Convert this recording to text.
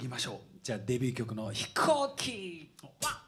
いきましょう。じゃあデビュー曲の「飛行機」ワン。